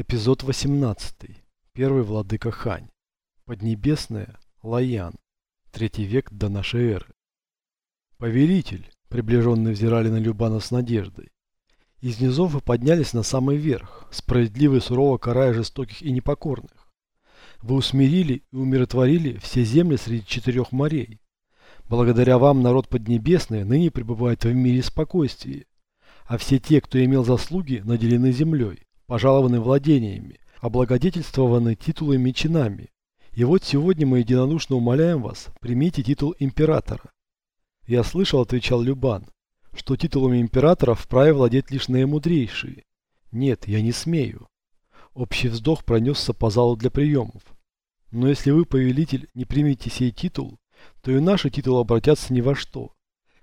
Эпизод 18. Первый владыка Хань. Поднебесная. Лаян. Третий век до нашей эры. Повелитель, приближенные взирали на Любана с надеждой. Из низов вы поднялись на самый верх, справедливо и сурово карая жестоких и непокорных. Вы усмирили и умиротворили все земли среди четырех морей. Благодаря вам народ Поднебесный ныне пребывает в мире спокойствии, а все те, кто имел заслуги, наделены землей пожалованы владениями, облагодетельствованы титулами и чинами. И вот сегодня мы единодушно умоляем вас, примите титул императора. Я слышал, отвечал Любан, что титулами императора вправе владеть лишь наимудрейшие. Нет, я не смею. Общий вздох пронесся по залу для приемов. Но если вы, повелитель, не примете сей титул, то и наши титулы обратятся ни во что.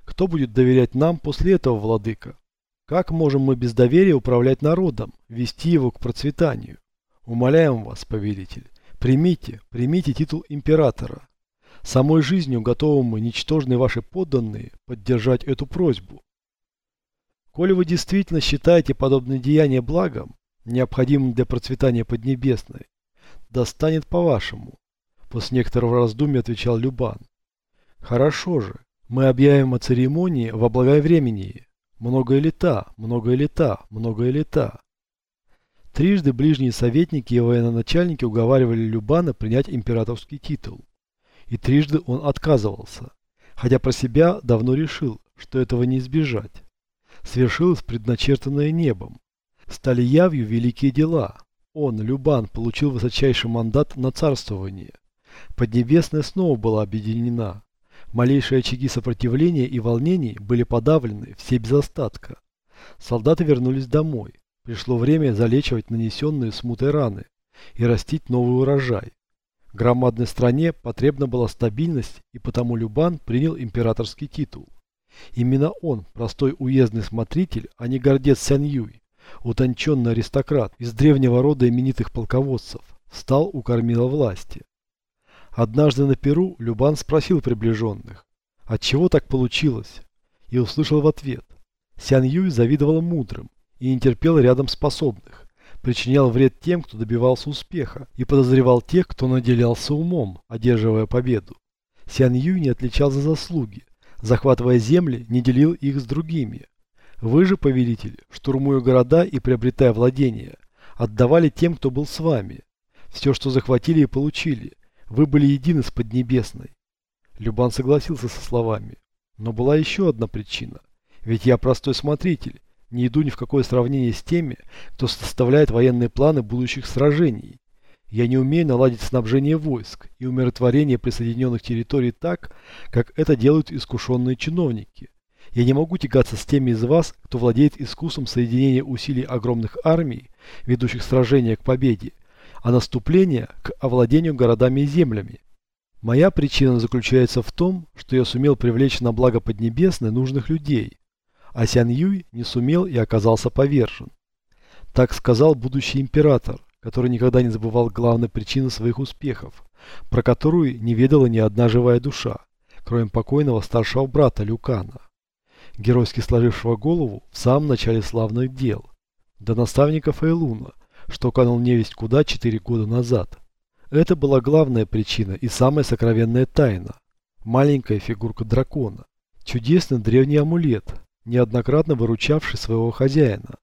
Кто будет доверять нам после этого, владыка? Как можем мы без доверия управлять народом, вести его к процветанию? Умоляем вас, повелитель, примите, примите титул императора. Самой жизнью готовы мы, ничтожные ваши подданные, поддержать эту просьбу. Коли вы действительно считаете подобное деяние благом, необходимым для процветания Поднебесной, да станет по-вашему. После некоторого раздумья отвечал Любан. Хорошо же, мы объявим о церемонии во благовремении, Многое лета, многое лета, многое лета. Трижды ближние советники и военачальники уговаривали Любана принять императорский титул. И трижды он отказывался, хотя про себя давно решил, что этого не избежать. Свершилось предначертанное небом. Стали явью великие дела. Он, Любан, получил высочайший мандат на царствование. Поднебесная снова была объединена. Малейшие очаги сопротивления и волнений были подавлены, все без остатка. Солдаты вернулись домой. Пришло время залечивать нанесенные смутой раны и растить новый урожай. Громадной стране потребна была стабильность, и потому Любан принял императорский титул. Именно он, простой уездный смотритель, а не гордец Сянь-Юй, утонченный аристократ из древнего рода именитых полководцев, стал у кормила власти. Однажды на Перу Любан спросил приближенных, отчего так получилось, и услышал в ответ. Сян Юй завидовал мудрым и не терпел рядом способных, причинял вред тем, кто добивался успеха, и подозревал тех, кто наделялся умом, одерживая победу. Сян Юй не отличал за заслуги, захватывая земли, не делил их с другими. Вы же, повелитель, штурмуя города и приобретая владения, отдавали тем, кто был с вами. Все, что захватили и получили – вы были едины с Поднебесной. Любан согласился со словами. Но была еще одна причина. Ведь я простой смотритель, не иду ни в какое сравнение с теми, кто составляет военные планы будущих сражений. Я не умею наладить снабжение войск и умиротворение присоединенных территорий так, как это делают искушенные чиновники. Я не могу тягаться с теми из вас, кто владеет искусством соединения усилий огромных армий, ведущих сражения к победе, а наступление к овладению городами и землями. Моя причина заключается в том, что я сумел привлечь на благо Поднебесной нужных людей, а Сян Юй не сумел и оказался повержен. Так сказал будущий император, который никогда не забывал главной причины своих успехов, про которую не ведала ни одна живая душа, кроме покойного старшего брата Люкана, геройски сложившего голову в самом начале славных дел, до наставника Фейлуна – что канул невесть куда четыре года назад. Это была главная причина и самая сокровенная тайна. Маленькая фигурка дракона. Чудесный древний амулет, неоднократно выручавший своего хозяина,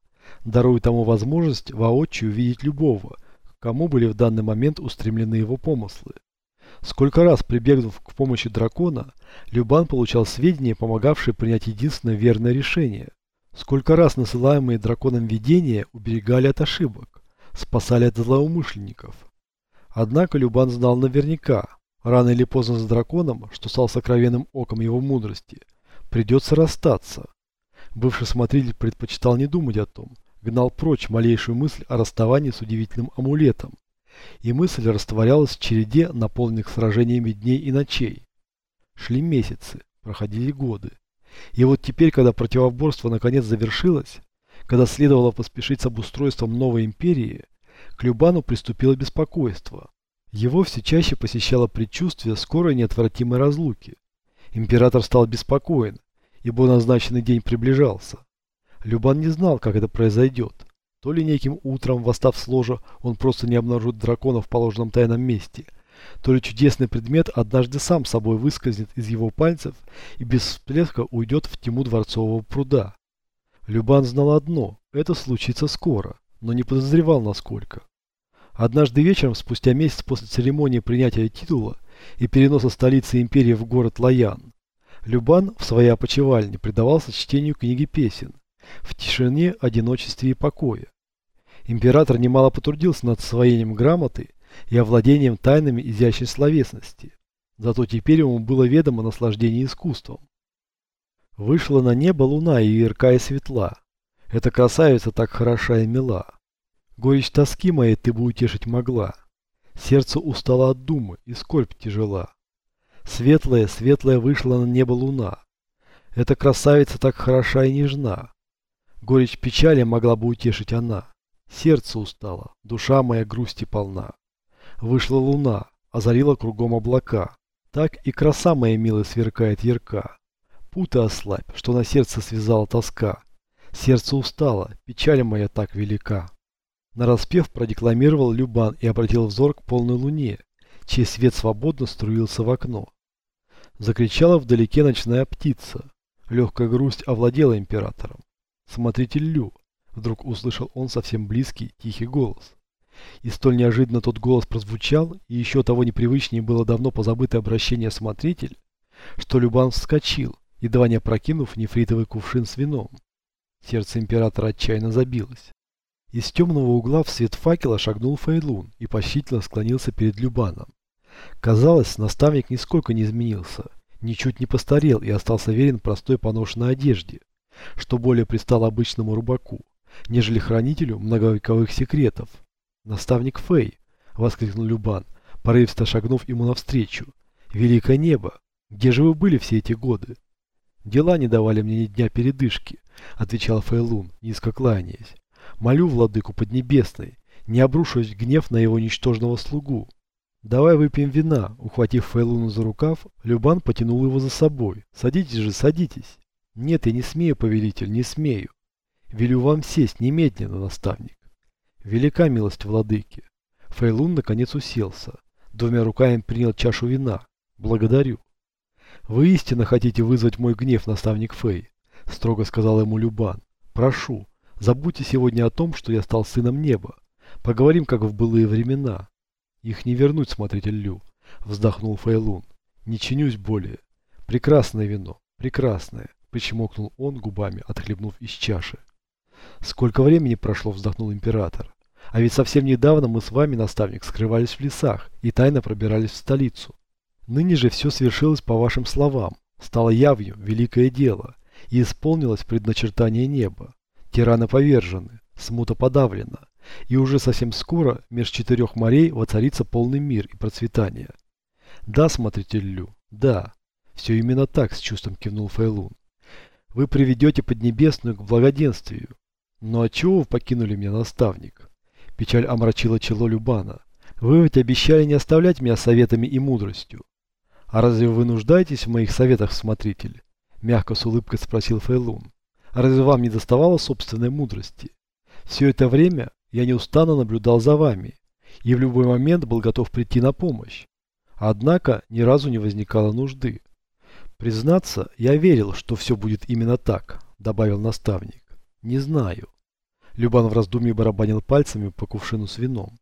даруя тому возможность воочию увидеть любого, кому были в данный момент устремлены его помыслы. Сколько раз прибегнув к помощи дракона, Любан получал сведения, помогавшие принять единственное верное решение. Сколько раз насылаемые драконом видения уберегали от ошибок спасали от злоумышленников. Однако Любан знал наверняка, рано или поздно с драконом, что стал сокровенным оком его мудрости, придется расстаться. Бывший смотритель предпочитал не думать о том, гнал прочь малейшую мысль о расставании с удивительным амулетом. И мысль растворялась в череде наполненных сражениями дней и ночей. Шли месяцы, проходили годы. И вот теперь, когда противоборство наконец завершилось, когда следовало поспешить с обустройством новой империи, к Любану приступило беспокойство. Его все чаще посещало предчувствие скорой неотвратимой разлуки. Император стал беспокоен, ибо назначенный день приближался. Любан не знал, как это произойдет. То ли неким утром, восстав с ложа, он просто не обнаружит дракона в положенном тайном месте, то ли чудесный предмет однажды сам собой выскользнет из его пальцев и без всплеска уйдет в тьму дворцового пруда. Любан знал одно – это случится скоро, но не подозревал насколько. Однажды вечером, спустя месяц после церемонии принятия титула и переноса столицы империи в город Лаян, Любан в своей опочивальне предавался чтению книги песен, в тишине, одиночестве и покое. Император немало потрудился над освоением грамоты и овладением тайнами изящной словесности. Зато теперь ему было ведомо наслаждение искусством. Вышла на небо луна и яркая светла. Эта красавица так хороша и мила. Горечь тоски моей ты бы утешить могла. Сердце устало от думы, и скорбь тяжела. Светлая, светлая вышла на небо луна. Эта красавица так хороша и нежна. Горечь печали могла бы утешить она. Сердце устало, душа моя грусти полна. Вышла луна, озарила кругом облака. Так и краса моя милая сверкает ярка. Путы ослабь, что на сердце связала тоска. Сердце устало, печаль моя так велика. Нараспев продекламировал Любан и обратил взор к полной луне, чей свет свободно струился в окно. Закричала вдалеке ночная птица. Легкая грусть овладела императором. «Смотритель Лю!» Вдруг услышал он совсем близкий, тихий голос. И столь неожиданно тот голос прозвучал, и еще того непривычнее было давно позабытое обращение «смотритель», что Любан вскочил, едва не опрокинув нефритовый кувшин с вином. Сердце императора отчаянно забилось. Из темного угла в свет факела шагнул Фейлун и почтительно склонился перед Любаном. Казалось, наставник нисколько не изменился, ничуть не постарел и остался верен простой поношенной одежде, что более пристало обычному рубаку, нежели хранителю многовековых секретов. «Наставник Фей!» — воскликнул Любан, порывисто шагнув ему навстречу. «Великое небо! Где же вы были все эти годы?» «Дела не давали мне ни дня передышки», — отвечал Фейлун, низко кланяясь. «Молю владыку Поднебесной, не обрушивать гнев на его ничтожного слугу». «Давай выпьем вина», — ухватив Фейлуна за рукав, Любан потянул его за собой. «Садитесь же, садитесь». «Нет, я не смею, повелитель, не смею. Велю вам сесть немедленно, наставник». Велика милость владыки. Фейлун наконец уселся. Двумя руками принял чашу вина. Благодарю. Вы истинно хотите вызвать мой гнев, наставник Фей, строго сказал ему Любан. Прошу, забудьте сегодня о том, что я стал сыном неба. Поговорим, как в былые времена. Их не вернуть, смотритель Лю, вздохнул Фейлун. Не чинюсь более. Прекрасное вино, прекрасное, причмокнул он губами, отхлебнув из чаши. Сколько времени прошло, вздохнул император. А ведь совсем недавно мы с вами, наставник, скрывались в лесах и тайно пробирались в столицу. Ныне же все свершилось по вашим словам, стало явью великое дело, и исполнилось предначертание неба. Тираны повержены, смута подавлена, и уже совсем скоро меж четырех морей воцарится полный мир и процветание. Да, смотритель Лю, да, все именно так, с чувством кивнул Фейлун. Вы приведете Поднебесную к благоденствию. Но отчего вы покинули меня, наставник? Печаль омрачила чело Любана. Вы ведь обещали не оставлять меня советами и мудростью. А разве вы нуждаетесь в моих советах, смотритель? Мягко с улыбкой спросил Фейлун. А разве вам не доставало собственной мудрости? Все это время я неустанно наблюдал за вами и в любой момент был готов прийти на помощь. Однако ни разу не возникало нужды. Признаться, я верил, что все будет именно так, добавил наставник. Не знаю. Любан в раздумье барабанил пальцами по кувшину с вином.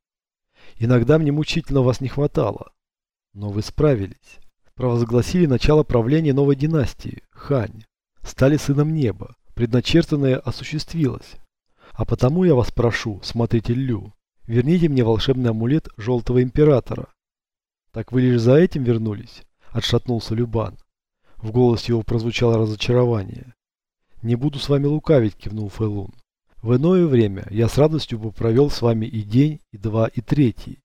Иногда мне мучительно вас не хватало. Но вы справились. Провозгласили начало правления новой династии, Хань. Стали сыном неба. Предначертанное осуществилось. А потому я вас прошу, смотритель Лю, верните мне волшебный амулет Желтого Императора. Так вы лишь за этим вернулись? Отшатнулся Любан. В голосе его прозвучало разочарование. Не буду с вами лукавить, кивнул Фейлун. В иное время я с радостью бы провел с вами и день, и два, и третий.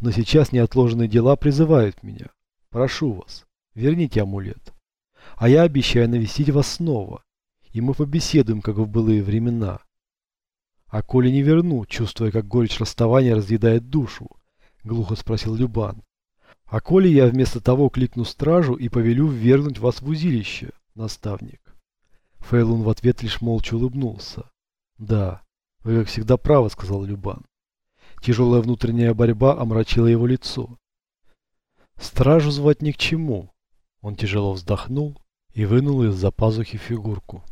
Но сейчас неотложенные дела призывают меня. Прошу вас, верните амулет. А я обещаю навестить вас снова, и мы побеседуем, как в былые времена. «А коли не верну, чувствуя, как горечь расставания разъедает душу?» — глухо спросил Любан. «А коли я вместо того кликну стражу и повелю ввергнуть вас в узилище, наставник?» Фейлун в ответ лишь молча улыбнулся. «Да, Вы, как всегда, правы, сказал Любан. Тяжелая внутренняя борьба омрачила его лицо. Стражу звать ни к чему. Он тяжело вздохнул и вынул из-за пазухи фигурку.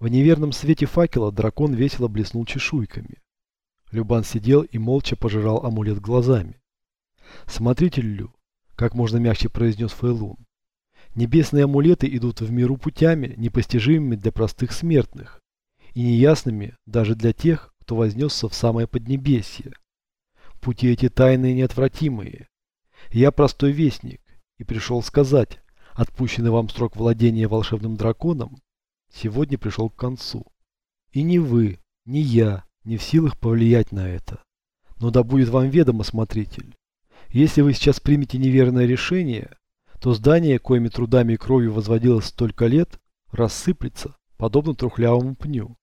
В неверном свете факела дракон весело блеснул чешуйками. Любан сидел и молча пожирал амулет глазами. «Смотритель Лю», как можно мягче произнес Фейлун, небесные амулеты идут в миру путями, непостижимыми для простых смертных и неясными даже для тех, кто вознесся в самое Поднебесье. Пути эти тайные и неотвратимые. Я простой вестник и пришел сказать, отпущенный вам срок владения волшебным драконом, сегодня пришел к концу. И ни вы, ни я не в силах повлиять на это. Но да будет вам ведомо, смотритель, если вы сейчас примете неверное решение, то здание, коими трудами и кровью возводилось столько лет, рассыплется, подобно трухлявому пню.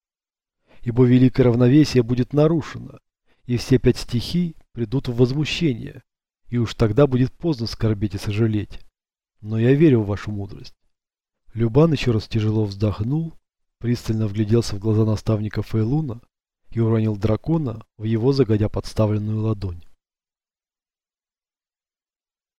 Ибо великое равновесие будет нарушено, и все пять стихий придут в возмущение, и уж тогда будет поздно скорбеть и сожалеть. Но я верю в вашу мудрость. Любан еще раз тяжело вздохнул, пристально вгляделся в глаза наставника Фейлуна и уронил дракона в его загодя подставленную ладонь.